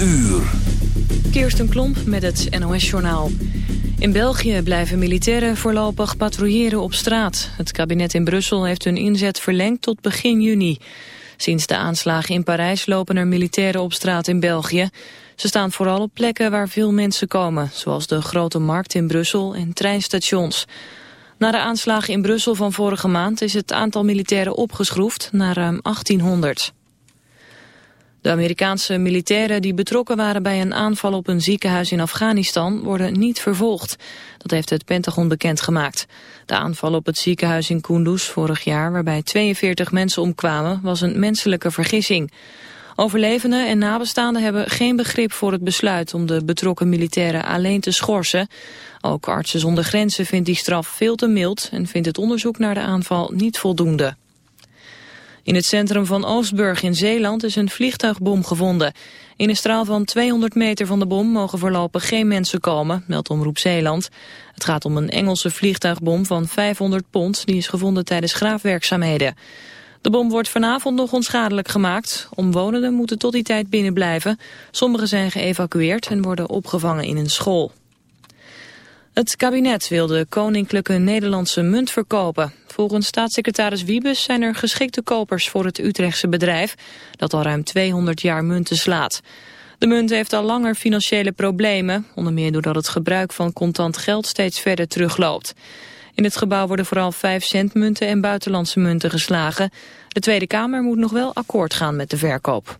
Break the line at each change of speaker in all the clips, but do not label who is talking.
uur.
Kirsten Klomp met het NOS-journaal. In België blijven militairen voorlopig patrouilleren op straat. Het kabinet in Brussel heeft hun inzet verlengd tot begin juni. Sinds de aanslagen in Parijs lopen er militairen op straat in België. Ze staan vooral op plekken waar veel mensen komen... zoals de Grote Markt in Brussel en treinstations. Na de aanslagen in Brussel van vorige maand... is het aantal militairen opgeschroefd naar ruim 1800. De Amerikaanse militairen die betrokken waren bij een aanval op een ziekenhuis in Afghanistan worden niet vervolgd. Dat heeft het Pentagon bekendgemaakt. De aanval op het ziekenhuis in Kunduz vorig jaar, waarbij 42 mensen omkwamen, was een menselijke vergissing. Overlevenden en nabestaanden hebben geen begrip voor het besluit om de betrokken militairen alleen te schorsen. Ook Artsen zonder Grenzen vindt die straf veel te mild en vindt het onderzoek naar de aanval niet voldoende. In het centrum van Oostburg in Zeeland is een vliegtuigbom gevonden. In een straal van 200 meter van de bom mogen voorlopig geen mensen komen, meldt Omroep Zeeland. Het gaat om een Engelse vliegtuigbom van 500 pond, die is gevonden tijdens graafwerkzaamheden. De bom wordt vanavond nog onschadelijk gemaakt. Omwonenden moeten tot die tijd binnen blijven. Sommigen zijn geëvacueerd en worden opgevangen in een school. Het kabinet wil de koninklijke Nederlandse munt verkopen. Volgens staatssecretaris Wiebes zijn er geschikte kopers voor het Utrechtse bedrijf... dat al ruim 200 jaar munten slaat. De munt heeft al langer financiële problemen... onder meer doordat het gebruik van contant geld steeds verder terugloopt. In het gebouw worden vooral 5 cent munten en buitenlandse munten geslagen. De Tweede Kamer moet nog wel akkoord gaan met de verkoop.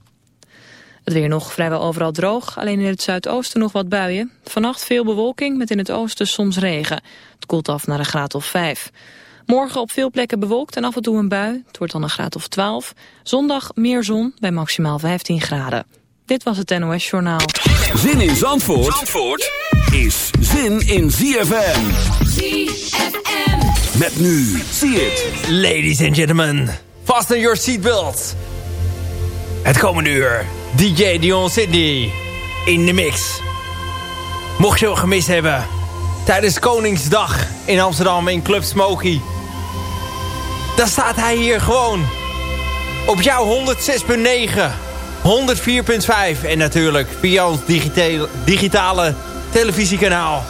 Het weer nog vrijwel overal droog, alleen in het zuidoosten nog wat buien. Vannacht veel bewolking met in het oosten soms regen. Het koelt af naar een graad of 5. Morgen op veel plekken bewolkt en af en toe een bui. Het wordt dan een graad of 12. Zondag meer zon bij maximaal 15 graden. Dit was het NOS Journaal.
Zin in Zandvoort, Zandvoort is zin in ZFM. ZFM. Met nu, zie het.
Ladies and gentlemen, fasten your seatbelts. Het komende uur, DJ Dion Sydney in de mix. Mocht je hem gemist hebben, tijdens Koningsdag in Amsterdam in Club Smoky... dan staat hij hier gewoon op jouw 106.9, 104.5... en natuurlijk via ons digitale, digitale televisiekanaal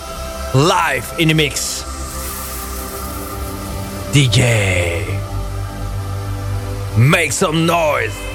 live in de mix. DJ, make some noise.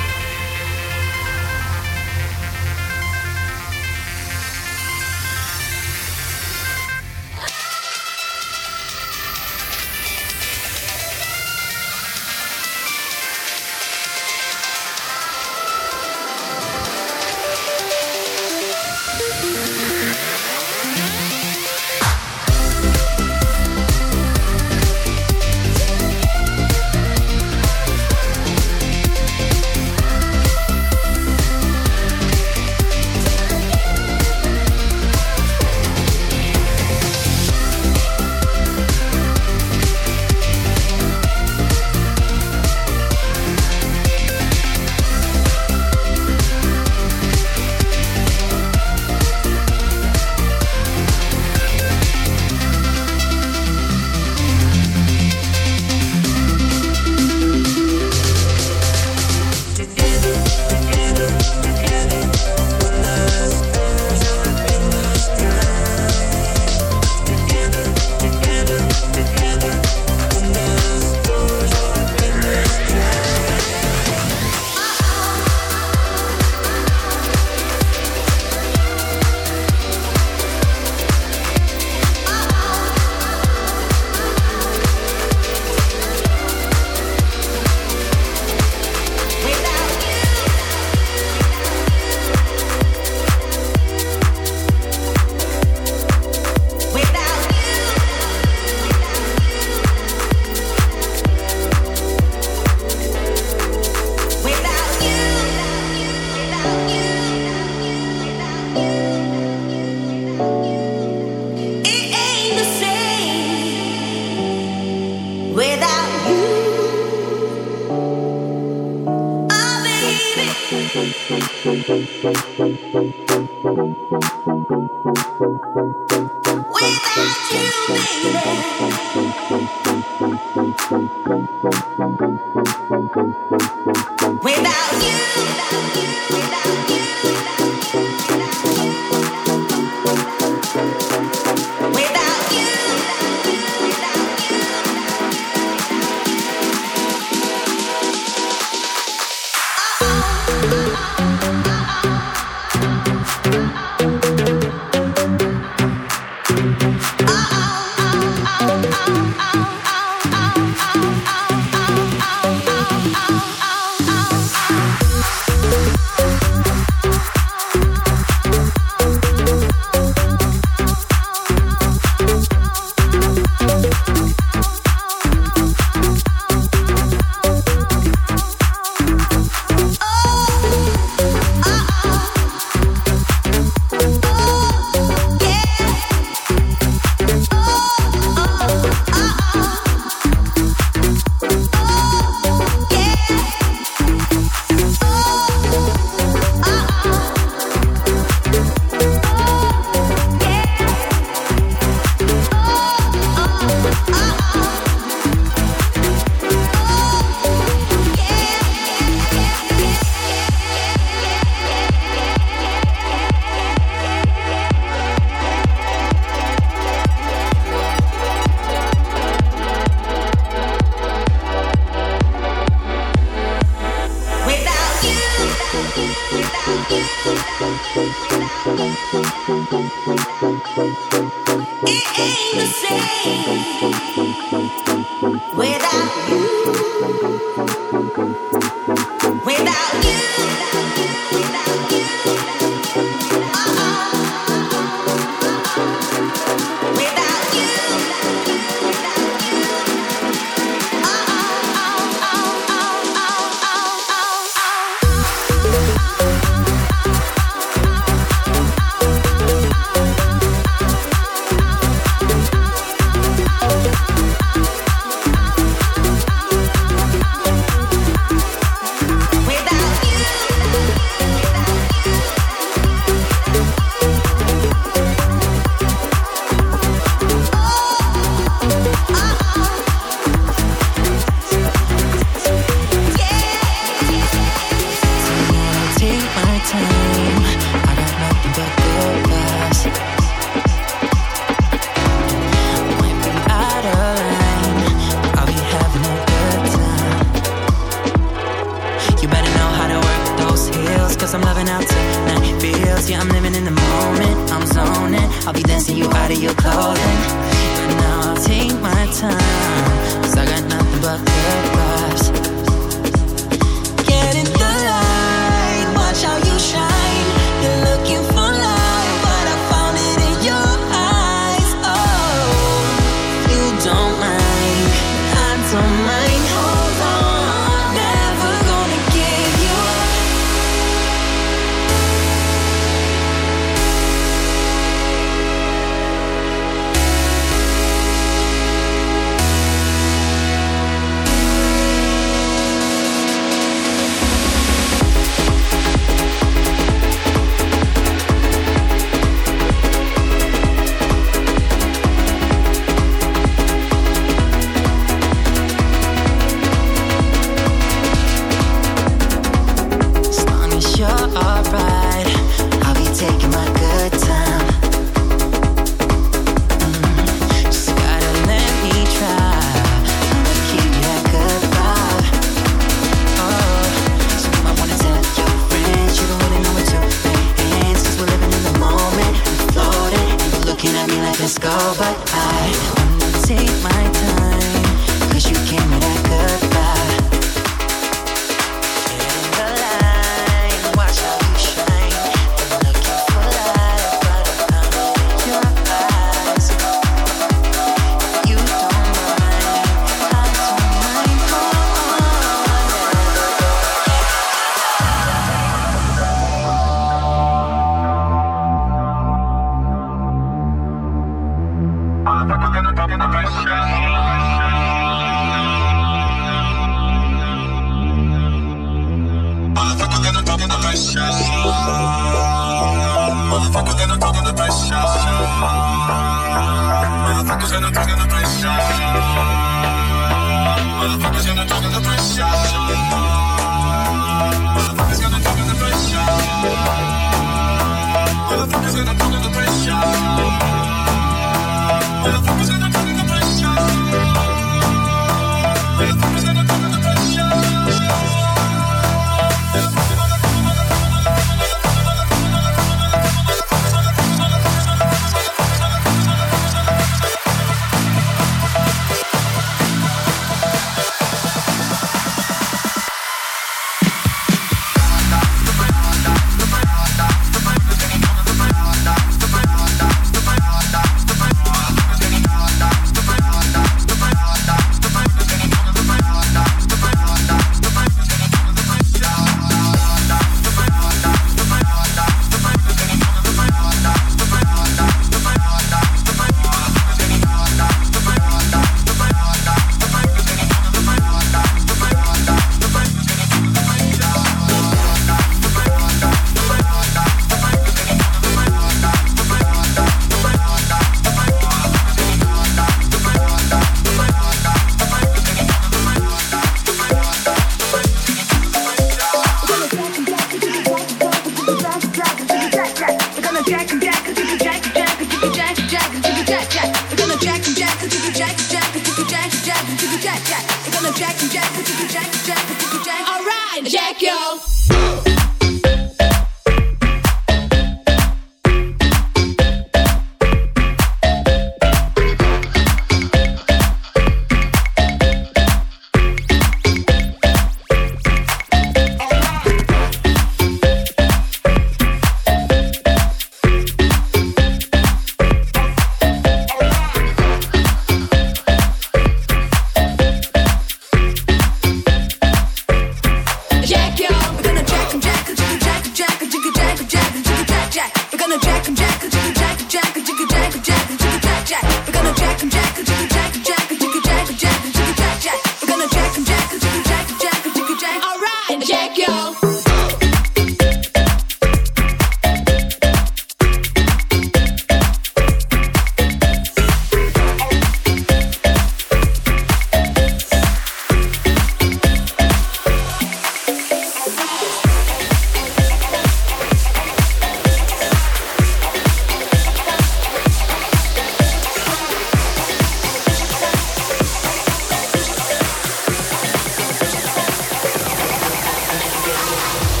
Show.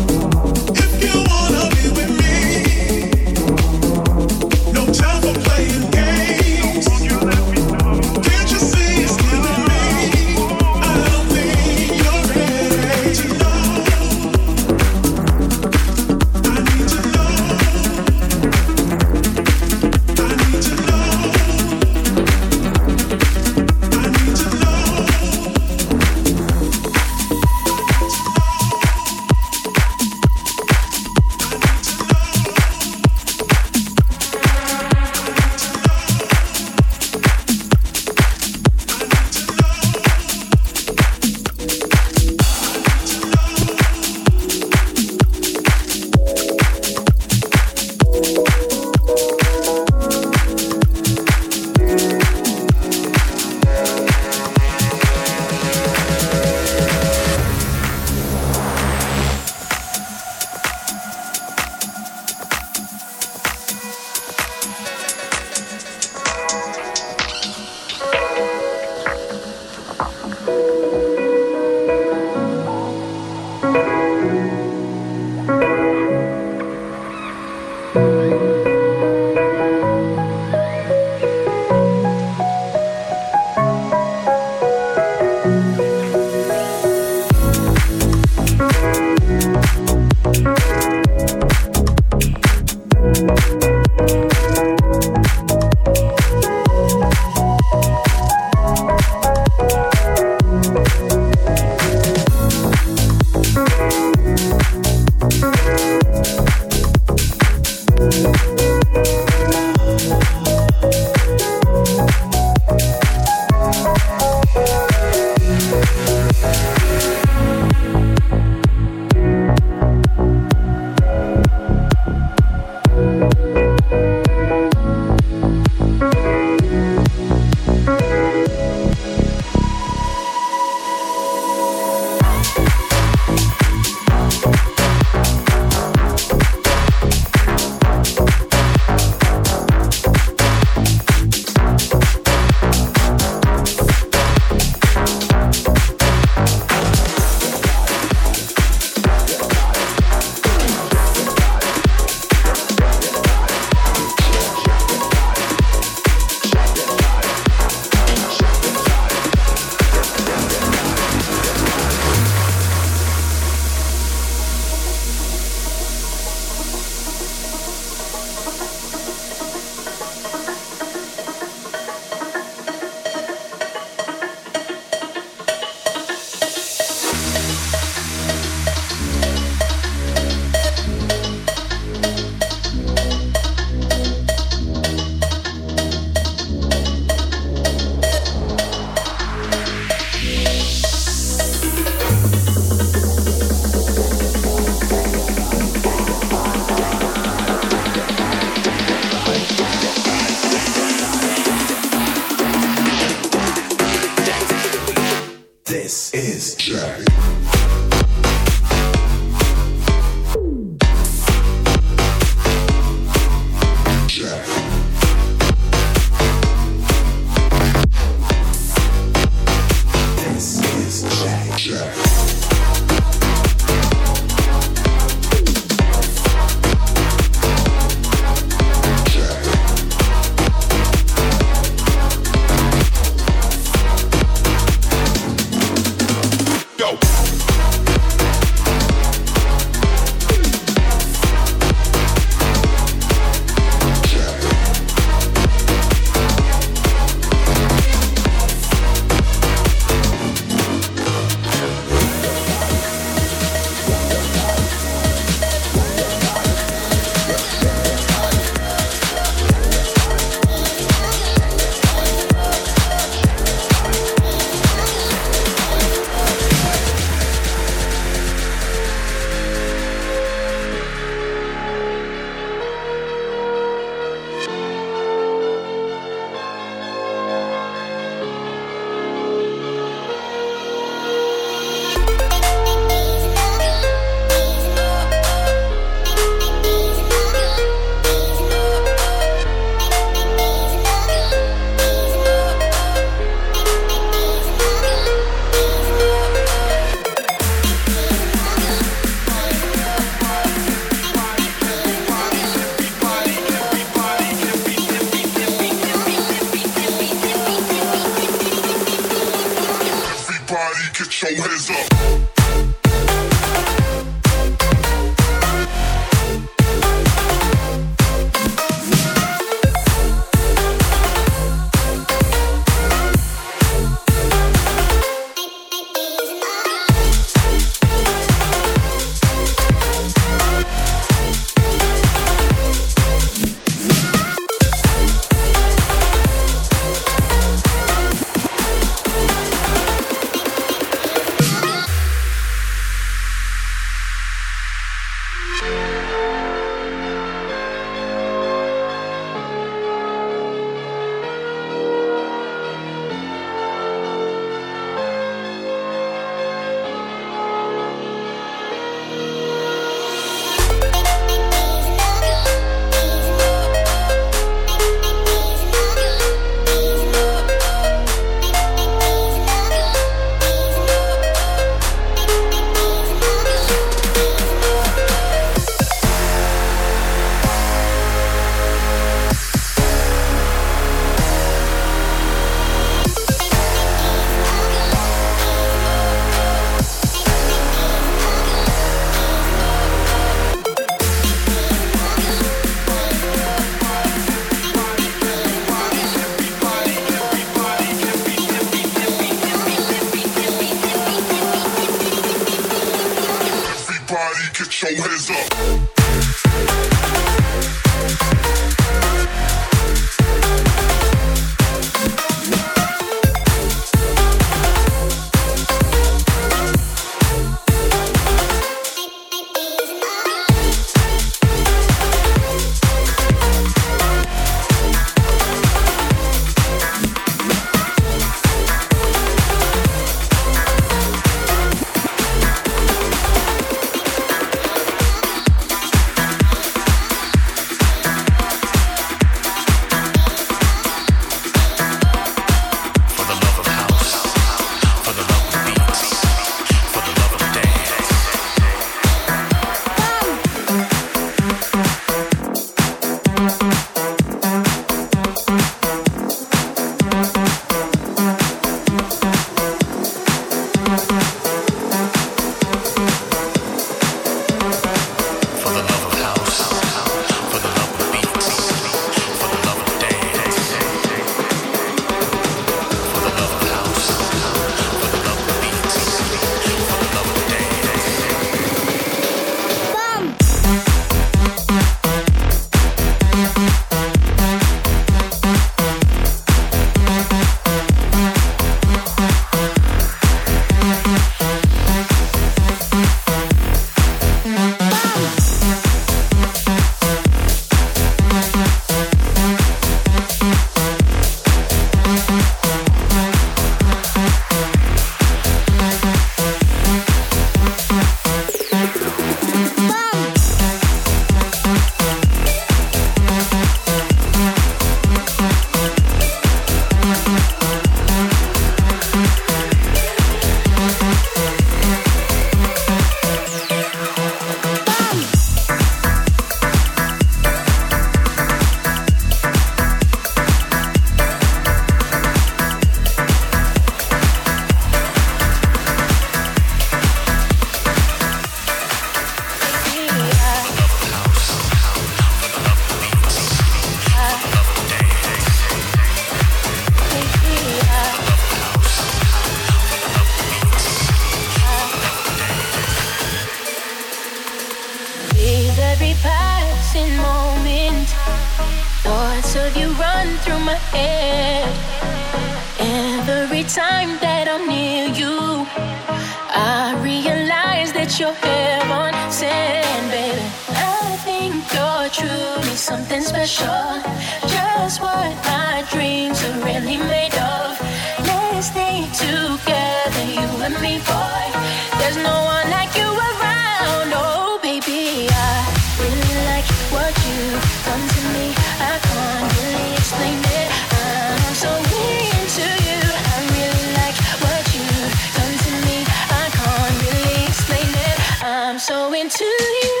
I'm so into you.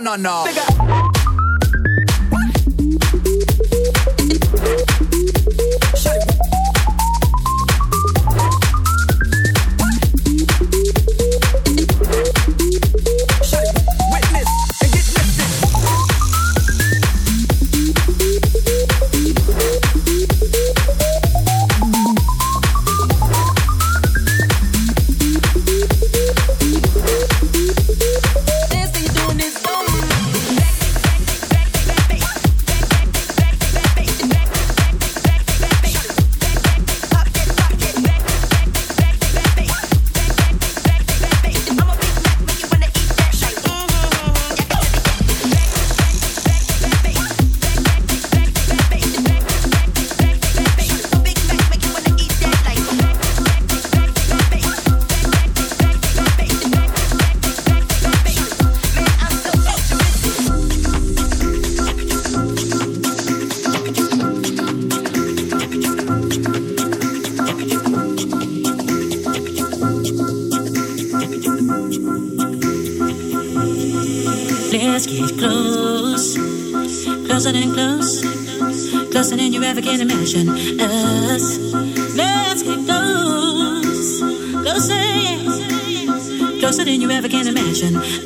No,
no, no.
vision.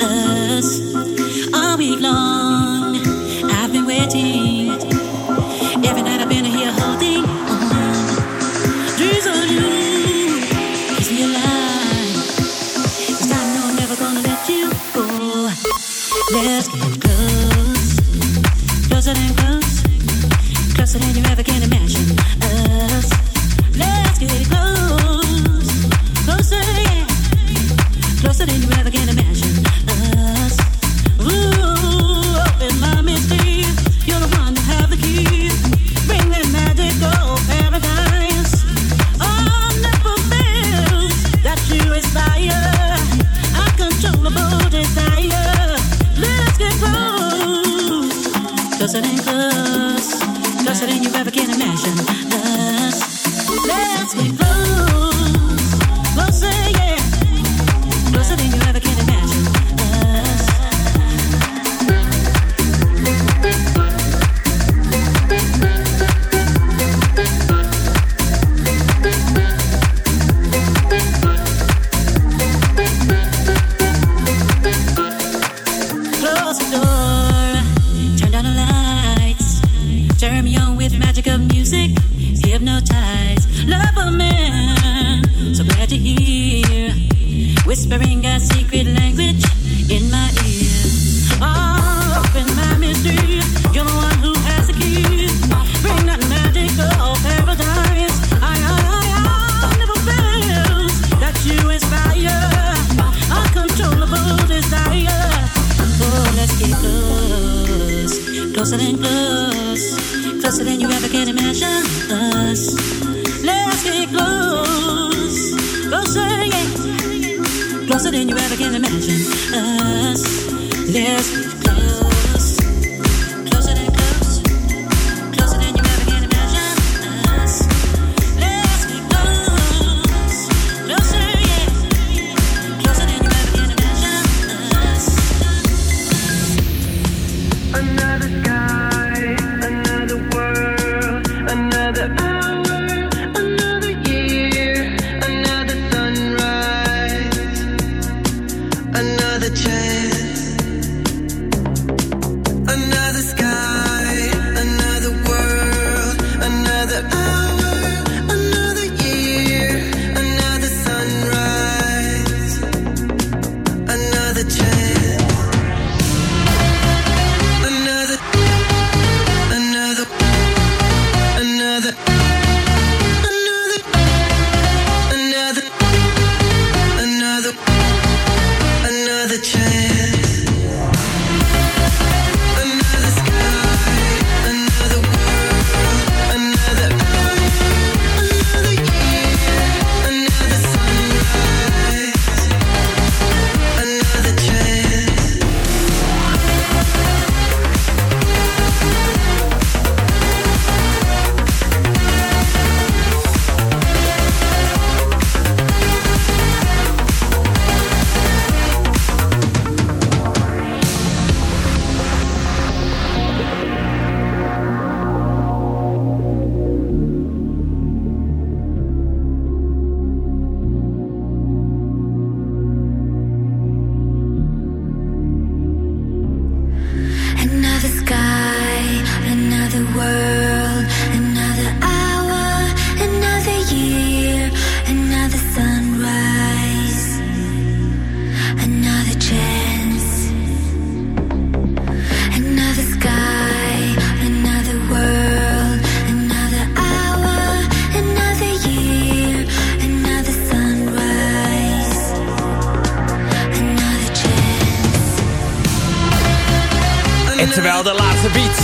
Terwijl de laatste beats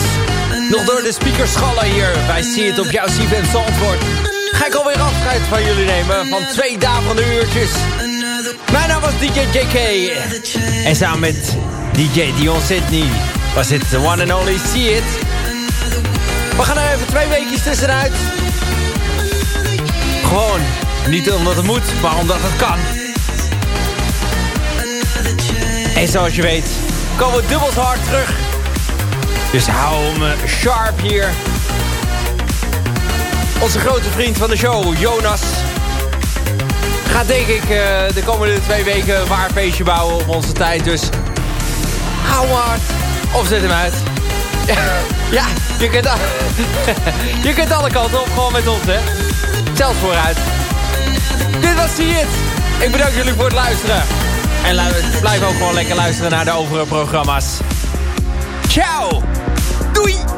nog door de speakers schallen hier bij See It op jouw CFM Zandvoort... ga ik alweer afscheid van jullie nemen van twee dagen uurtjes. Mijn naam was DJ JK. En samen met DJ Dion Sydney was het the one and only See It. We gaan er even twee weekjes tussenuit. Gewoon, niet omdat het moet, maar omdat het kan. En zoals je weet, komen we dubbel zo hard terug. Dus hou hem sharp hier. Onze grote vriend van de show, Jonas. Gaat denk ik eh, de komende twee weken een waar feestje bouwen op onze tijd. Dus hou hard. Of zet hem uit. ja, je kunt, je alle kanten op. Gewoon met ons, hè. Zelfs vooruit. Dit was It. Ik bedank jullie voor het luisteren. En blijf ook gewoon lekker luisteren naar de overige programma's. Ciao! Doei!